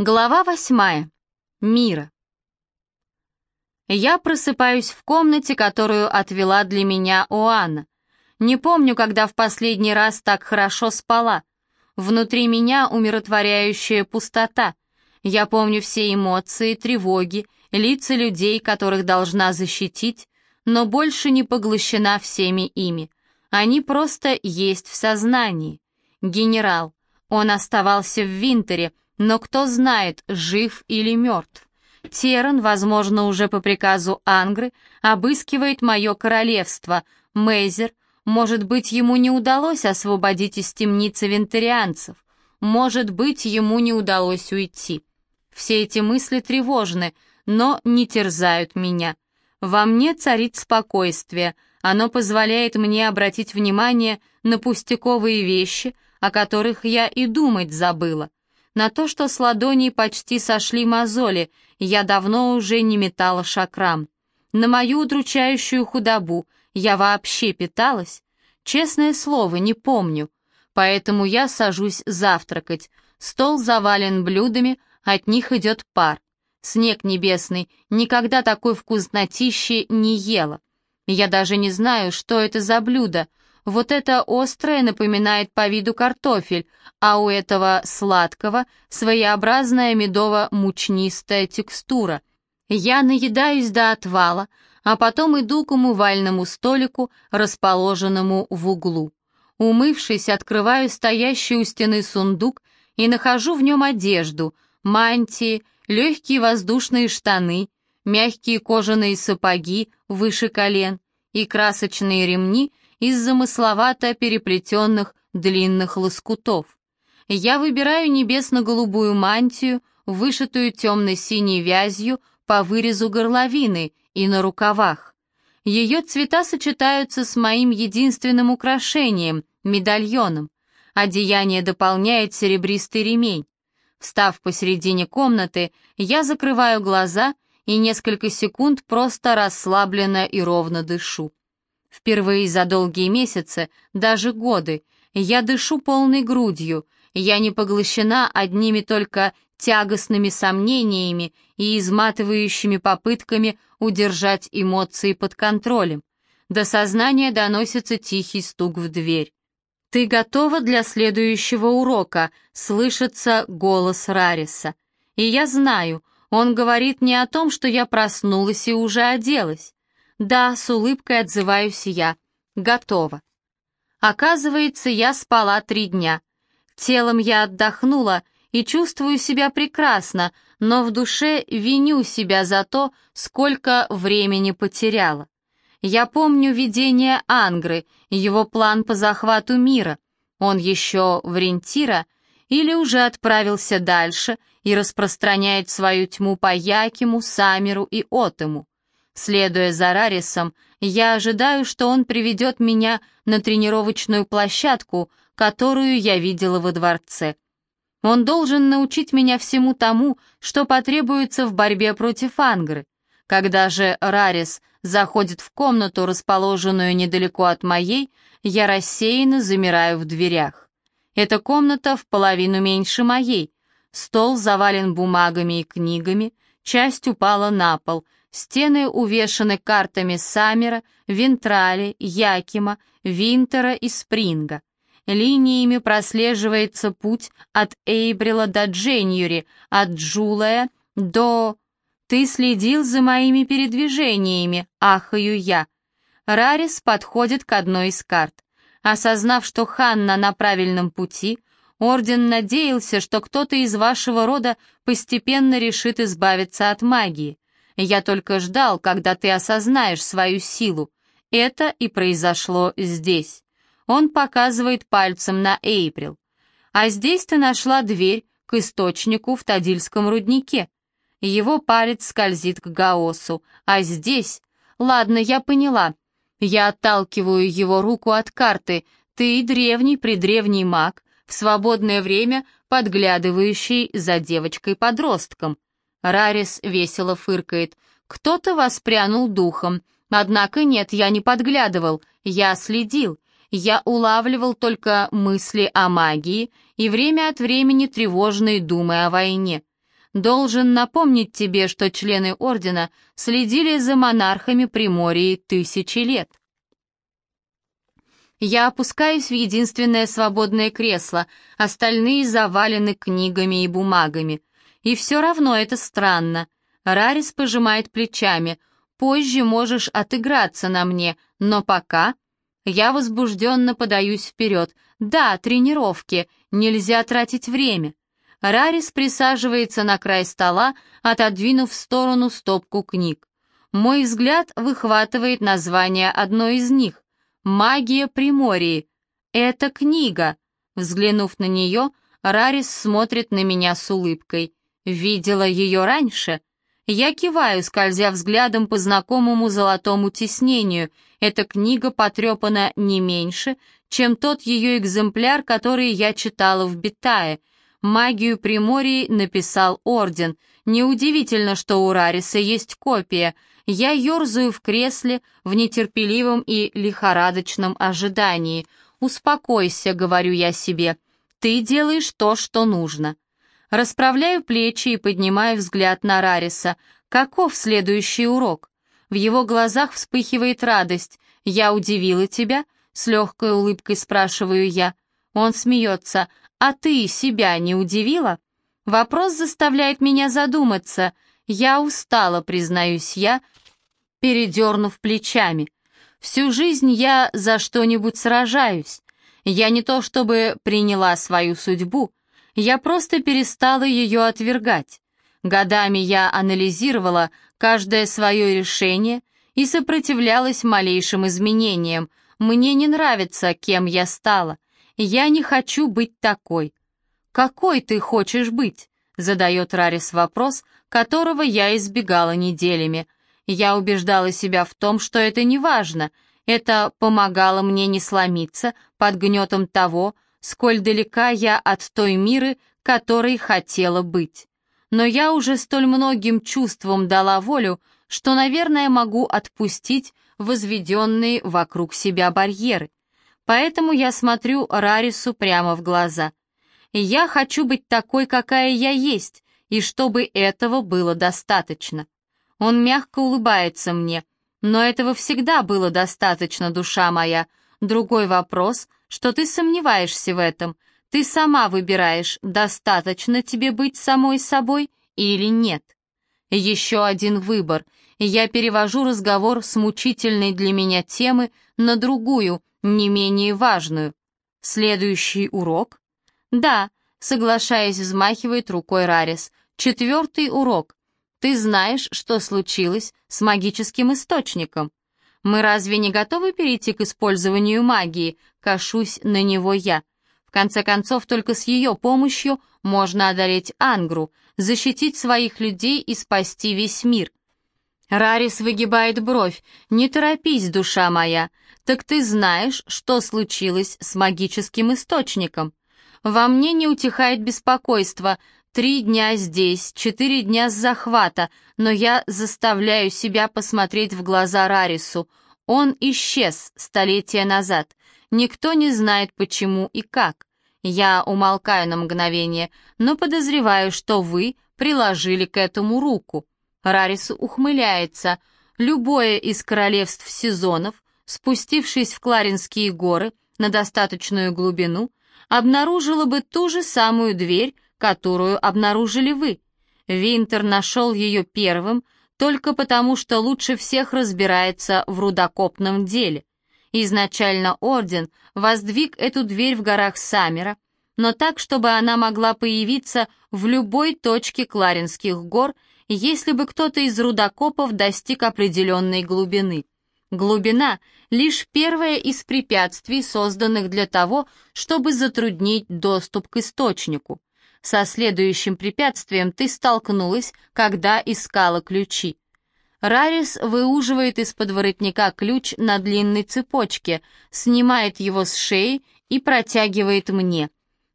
Глава восьмая. Мира. Я просыпаюсь в комнате, которую отвела для меня Оанна. Не помню, когда в последний раз так хорошо спала. Внутри меня умиротворяющая пустота. Я помню все эмоции, тревоги, лица людей, которых должна защитить, но больше не поглощена всеми ими. Они просто есть в сознании. Генерал. Он оставался в Винтере, но кто знает, жив или мертв. Теран, возможно, уже по приказу Ангры, обыскивает мое королевство. Мейзер, может быть, ему не удалось освободить из темницы вентарианцев. Может быть, ему не удалось уйти. Все эти мысли тревожны, но не терзают меня. Во мне царит спокойствие, оно позволяет мне обратить внимание на пустяковые вещи, о которых я и думать забыла на то, что с ладоней почти сошли мозоли, я давно уже не метала шакрам. На мою удручающую худобу я вообще питалась? Честное слово, не помню. Поэтому я сажусь завтракать. Стол завален блюдами, от них идет пар. Снег небесный, никогда такой вкуснотищи не ела. Я даже не знаю, что это за блюдо, вот это острое напоминает по виду картофель, а у этого сладкого своеобразная медово-мучнистая текстура. Я наедаюсь до отвала, а потом иду к умывальному столику, расположенному в углу. Умывшись, открываю стоящий у стены сундук и нахожу в нем одежду, мантии, легкие воздушные штаны, мягкие кожаные сапоги выше колен и красочные ремни — из замысловато переплетенных длинных лоскутов. Я выбираю небесно-голубую мантию, вышитую темно-синей вязью по вырезу горловины и на рукавах. Ее цвета сочетаются с моим единственным украшением — медальоном. Одеяние дополняет серебристый ремень. Встав посередине комнаты, я закрываю глаза и несколько секунд просто расслабленно и ровно дышу. Впервые за долгие месяцы, даже годы, я дышу полной грудью, я не поглощена одними только тягостными сомнениями и изматывающими попытками удержать эмоции под контролем. До сознания доносится тихий стук в дверь. «Ты готова для следующего урока?» — слышится голос Рариса. И я знаю, он говорит не о том, что я проснулась и уже оделась. «Да», — с улыбкой отзываюсь я. «Готово». Оказывается, я спала три дня. Телом я отдохнула и чувствую себя прекрасно, но в душе виню себя за то, сколько времени потеряла. Я помню видение Ангры, его план по захвату мира. Он еще в Рентира или уже отправился дальше и распространяет свою тьму по Якиму, Самеру и Отему. Следуя за Рарисом, я ожидаю, что он приведет меня на тренировочную площадку, которую я видела во дворце. Он должен научить меня всему тому, что потребуется в борьбе против Ангры. Когда же Рарис заходит в комнату, расположенную недалеко от моей, я рассеянно замираю в дверях. Эта комната в половину меньше моей. Стол завален бумагами и книгами, часть упала на пол — Стены увешаны картами Саммера, Вентрали, Якима, Винтера и Спринга. Линиями прослеживается путь от Эйбрила до Дженюри, от Джулая до... «Ты следил за моими передвижениями», — ахаю я. Рарис подходит к одной из карт. Осознав, что Ханна на правильном пути, Орден надеялся, что кто-то из вашего рода постепенно решит избавиться от магии. Я только ждал, когда ты осознаешь свою силу. Это и произошло здесь. Он показывает пальцем на Эйприл. А здесь ты нашла дверь к источнику в Тадильском руднике. Его палец скользит к Гаосу, а здесь... Ладно, я поняла. Я отталкиваю его руку от карты. Ты древний-предревний маг, в свободное время подглядывающий за девочкой-подростком. Рарис весело фыркает. «Кто-то воспрянул духом. Однако нет, я не подглядывал, я следил. Я улавливал только мысли о магии и время от времени тревожные думы о войне. Должен напомнить тебе, что члены Ордена следили за монархами Примории тысячи лет. Я опускаюсь в единственное свободное кресло, остальные завалены книгами и бумагами. И все равно это странно. Рарис пожимает плечами. Позже можешь отыграться на мне, но пока... Я возбужденно подаюсь вперед. Да, тренировки, нельзя тратить время. Рарис присаживается на край стола, отодвинув в сторону стопку книг. Мой взгляд выхватывает название одной из них. «Магия Примории». Это книга. Взглянув на нее, Рарис смотрит на меня с улыбкой. Видела ее раньше? Я киваю, скользя взглядом по знакомому золотому тиснению. Эта книга потрепана не меньше, чем тот ее экземпляр, который я читала в Битае. Магию Примории написал Орден. Неудивительно, что у Рариса есть копия. Я ерзаю в кресле в нетерпеливом и лихорадочном ожидании. «Успокойся», — говорю я себе. «Ты делаешь то, что нужно». Расправляю плечи и поднимаю взгляд на Рариса. Каков следующий урок? В его глазах вспыхивает радость. «Я удивила тебя?» — с легкой улыбкой спрашиваю я. Он смеется. «А ты себя не удивила?» Вопрос заставляет меня задуматься. Я устала, признаюсь я, передернув плечами. Всю жизнь я за что-нибудь сражаюсь. Я не то чтобы приняла свою судьбу, я просто перестала ее отвергать. Годами я анализировала каждое свое решение и сопротивлялась малейшим изменениям. Мне не нравится, кем я стала. Я не хочу быть такой. «Какой ты хочешь быть?» — задает Рарис вопрос, которого я избегала неделями. Я убеждала себя в том, что это не важно. Это помогало мне не сломиться под гнетом того, сколь далека я от той миры, которой хотела быть. Но я уже столь многим чувствам дала волю, что, наверное, могу отпустить возведенные вокруг себя барьеры. Поэтому я смотрю Рарису прямо в глаза. Я хочу быть такой, какая я есть, и чтобы этого было достаточно. Он мягко улыбается мне. Но этого всегда было достаточно, душа моя. Другой вопрос, что ты сомневаешься в этом. Ты сама выбираешь, достаточно тебе быть самой собой или нет. Еще один выбор. Я перевожу разговор с мучительной для меня темы на другую, не менее важную. Следующий урок? Да, соглашаясь, взмахивает рукой Рарис. Четвертый урок. Ты знаешь, что случилось с магическим источником. Мы разве не готовы перейти к использованию магии? Кашусь на него я. В конце концов, только с ее помощью можно одолеть Ангру, защитить своих людей и спасти весь мир. Рарис выгибает бровь. «Не торопись, душа моя. Так ты знаешь, что случилось с магическим источником?» «Во мне не утихает беспокойство. Три дня здесь, четыре дня с захвата, но я заставляю себя посмотреть в глаза Рарису. Он исчез столетия назад. Никто не знает почему и как. Я умолкаю на мгновение, но подозреваю, что вы приложили к этому руку. Рарис ухмыляется. Любое из королевств сезонов, спустившись в Кларинские горы на достаточную глубину, обнаружило бы ту же самую дверь, которую обнаружили вы. Винтер нашел ее первым только потому, что лучше всех разбирается в рудокопном деле. Изначально Орден воздвиг эту дверь в горах Саммера, но так, чтобы она могла появиться в любой точке Кларинских гор, если бы кто-то из рудокопов достиг определенной глубины. Глубина — лишь первое из препятствий, созданных для того, чтобы затруднить доступ к источнику. Со следующим препятствием ты столкнулась, когда искала ключи. Рарис выуживает из-под воротника ключ на длинной цепочке, снимает его с шеи и протягивает мне.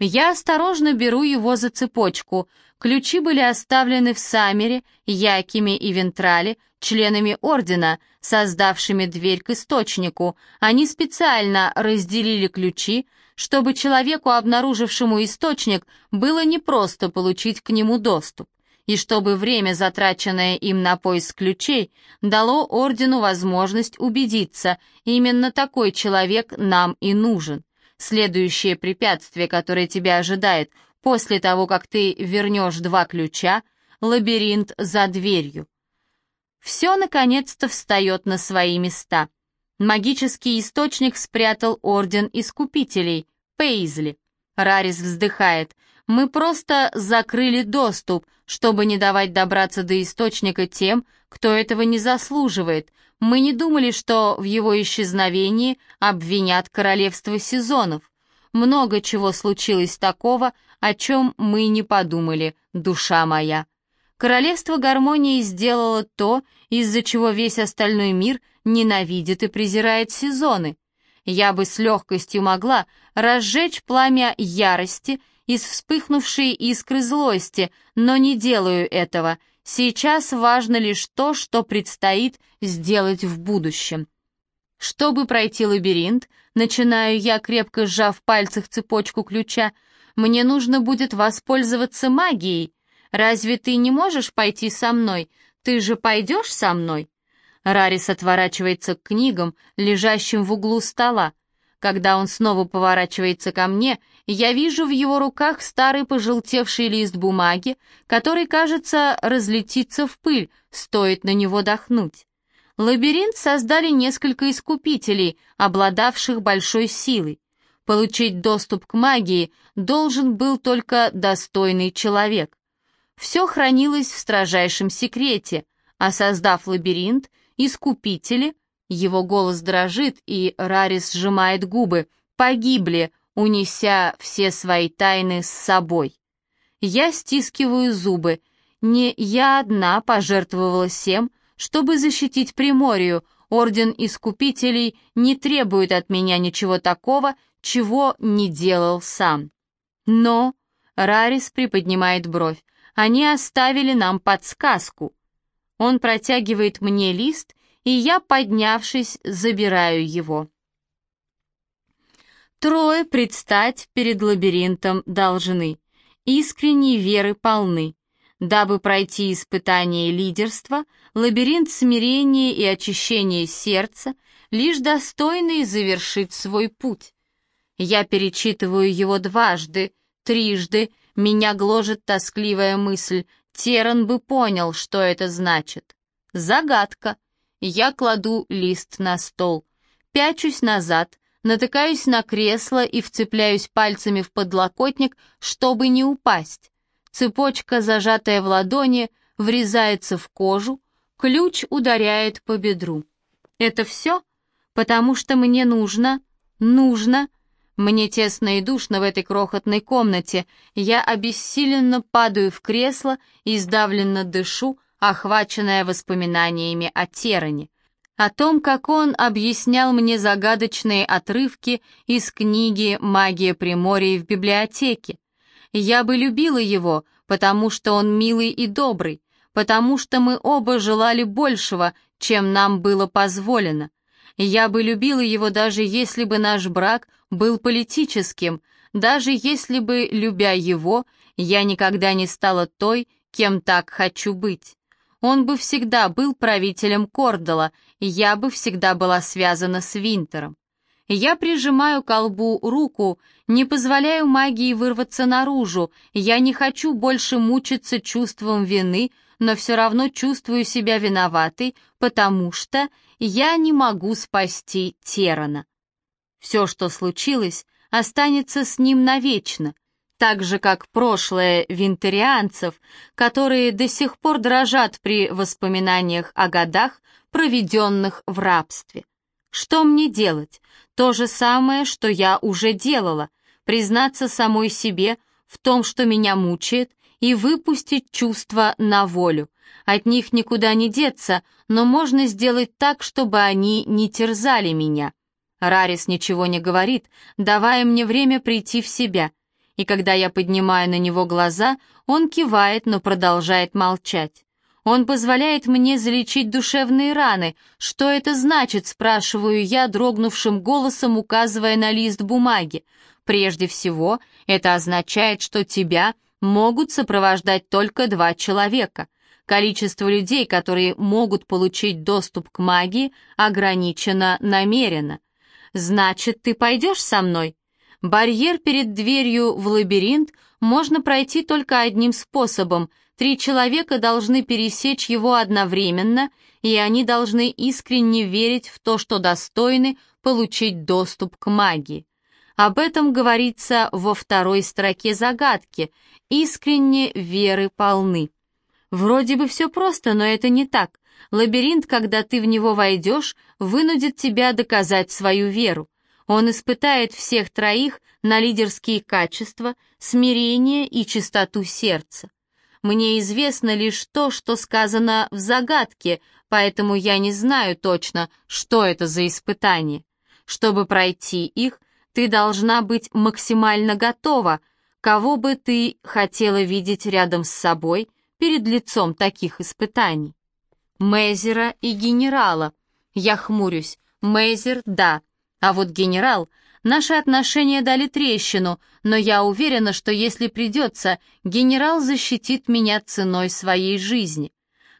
Я осторожно беру его за цепочку. Ключи были оставлены в Самере, Якиме и Вентрале, членами Ордена, создавшими дверь к источнику. Они специально разделили ключи, чтобы человеку, обнаружившему источник, было непросто получить к нему доступ. и чтобы время, затраченное им на поиск ключей, дало ордену возможность убедиться, именно такой человек нам и нужен. Следующее препятствие, которое тебя ожидает после того, как ты вернешь два ключа, лабиринт за дверью. Все наконец-то встает на свои места. Магический источник спрятал Орден Искупителей, Пейзли. Рарис вздыхает. Мы просто закрыли доступ, чтобы не давать добраться до источника тем, кто этого не заслуживает. Мы не думали, что в его исчезновении обвинят королевство сезонов. Много чего случилось такого, о чем мы не подумали, душа моя. Королевство гармонии сделало то, из-за чего весь остальной мир ненавидит и презирает сезоны. Я бы с легкостью могла разжечь пламя ярости из вспыхнувшей искры злости, но не делаю этого. Сейчас важно лишь то, что предстоит сделать в будущем. Чтобы пройти лабиринт, начинаю я, крепко сжав в пальцах цепочку ключа, мне нужно будет воспользоваться магией, Разве ты не можешь пойти со мной? Ты же пойдешь со мной?» Рарис отворачивается к книгам, лежащим в углу стола. Когда он снова поворачивается ко мне, я вижу в его руках старый пожелтевший лист бумаги, который, кажется, разлетится в пыль, стоит на него дохнуть. Лабиринт создали несколько искупителей, обладавших большой силой. Получить доступ к магии должен был только достойный человек. Все хранилось в строжайшем секрете, а создав лабиринт, искупители, его голос дрожит, и Рарис сжимает губы, погибли, унеся все свои тайны с собой. Я стискиваю зубы. Не я одна пожертвовала всем, чтобы защитить Приморию. Орден Искупителей не требует от меня ничего такого, чего не делал сам. Но... Рарис приподнимает бровь. Они оставили нам подсказку. Он протягивает мне лист, и я, поднявшись, забираю его. Трое предстать перед лабиринтом должны, искренней веры полны. Дабы пройти испытание лидерства, лабиринт смирения и очищения сердца, лишь достойный завершит свой путь. Я перечитываю его дважды, трижды, меня гложет тоскливая мысль. Теран бы понял, что это значит. Загадка. Я кладу лист на стол. Пячусь назад, натыкаюсь на кресло и вцепляюсь пальцами в подлокотник, чтобы не упасть. Цепочка, зажатая в ладони, врезается в кожу, ключ ударяет по бедру. Это все? Потому что мне нужно, нужно мне тесно и душно в этой крохотной комнате. Я обессиленно падаю в кресло и сдавленно дышу, охваченная воспоминаниями о Теране. О том, как он объяснял мне загадочные отрывки из книги «Магия Приморья» в библиотеке. Я бы любила его, потому что он милый и добрый, потому что мы оба желали большего, чем нам было позволено. Я бы любила его даже если бы наш брак был политическим, даже если бы, любя его, я никогда не стала той, кем так хочу быть. Он бы всегда был правителем Кордала, я бы всегда была связана с Винтером. Я прижимаю к колбу руку, не позволяю магии вырваться наружу, я не хочу больше мучиться чувством вины, но все равно чувствую себя виноватой, потому что я не могу спасти Терана. Все, что случилось, останется с ним навечно, так же, как прошлое винтерианцев, которые до сих пор дрожат при воспоминаниях о годах, проведенных в рабстве. Что мне делать? То же самое, что я уже делала, признаться самой себе в том, что меня мучает, и выпустить чувства на волю. От них никуда не деться, но можно сделать так, чтобы они не терзали меня. Рарис ничего не говорит, давая мне время прийти в себя. И когда я поднимаю на него глаза, он кивает, но продолжает молчать. Он позволяет мне залечить душевные раны. Что это значит, спрашиваю я дрогнувшим голосом, указывая на лист бумаги. Прежде всего, это означает, что тебя могут сопровождать только два человека. Количество людей, которые могут получить доступ к магии, ограничено намеренно. Значит, ты пойдешь со мной? Барьер перед дверью в лабиринт можно пройти только одним способом. Три человека должны пересечь его одновременно, и они должны искренне верить в то, что достойны получить доступ к магии. Об этом говорится во второй строке загадки. Искренне веры полны. Вроде бы все просто, но это не так. Лабиринт, когда ты в него войдешь, вынудит тебя доказать свою веру. Он испытает всех троих на лидерские качества, смирение и чистоту сердца. Мне известно лишь то, что сказано в загадке, поэтому я не знаю точно, что это за испытание. Чтобы пройти их, ты должна быть максимально готова, кого бы ты хотела видеть рядом с собой перед лицом таких испытаний. Мейзера и генерала. Я хмурюсь. Мейзер — да, а вот генерал, наши отношения дали трещину, но я уверена, что если придется, генерал защитит меня ценой своей жизни.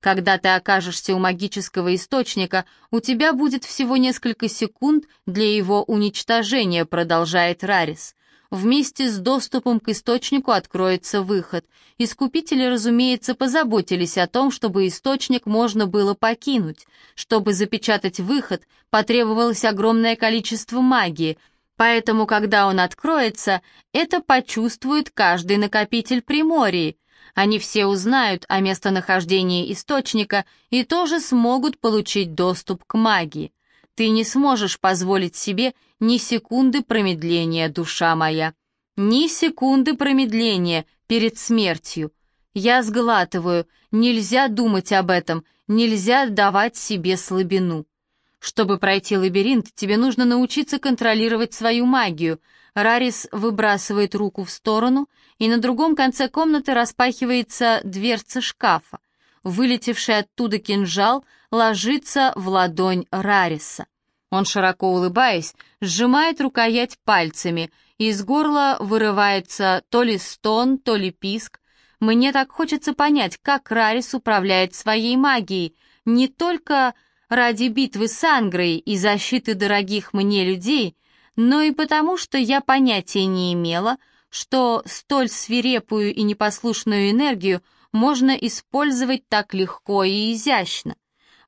Когда ты окажешься у магического источника, у тебя будет всего несколько секунд для его уничтожения, продолжает Рарис. Вместе с доступом к источнику откроется выход. Искупители, разумеется, позаботились о том, чтобы источник можно было покинуть. Чтобы запечатать выход, потребовалось огромное количество магии, поэтому, когда он откроется, это почувствует каждый накопитель Примории. Они все узнают о местонахождении источника и тоже смогут получить доступ к магии. Ты не сможешь позволить себе ни секунды промедления, душа моя. Ни секунды промедления перед смертью. Я сглатываю, нельзя думать об этом, нельзя давать себе слабину. Чтобы пройти лабиринт, тебе нужно научиться контролировать свою магию. Рарис выбрасывает руку в сторону, и на другом конце комнаты распахивается дверца шкафа. Вылетевший оттуда кинжал ложится в ладонь Рариса. Он, широко улыбаясь, сжимает рукоять пальцами, и из горла вырывается то ли стон, то ли писк. Мне так хочется понять, как Рарис управляет своей магией, не только ради битвы с Ангрой и защиты дорогих мне людей, но и потому, что я понятия не имела, что столь свирепую и непослушную энергию можно использовать так легко и изящно.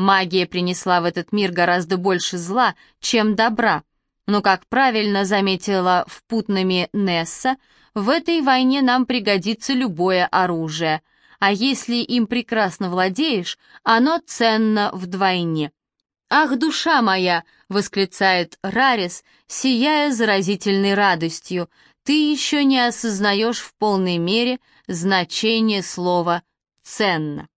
Магия принесла в этот мир гораздо больше зла, чем добра. Но, как правильно заметила в путнами Несса, в этой войне нам пригодится любое оружие, а если им прекрасно владеешь, оно ценно вдвойне. «Ах, душа моя!» — восклицает Рарис, сияя заразительной радостью. «Ты еще не осознаешь в полной мере значение слова «ценно».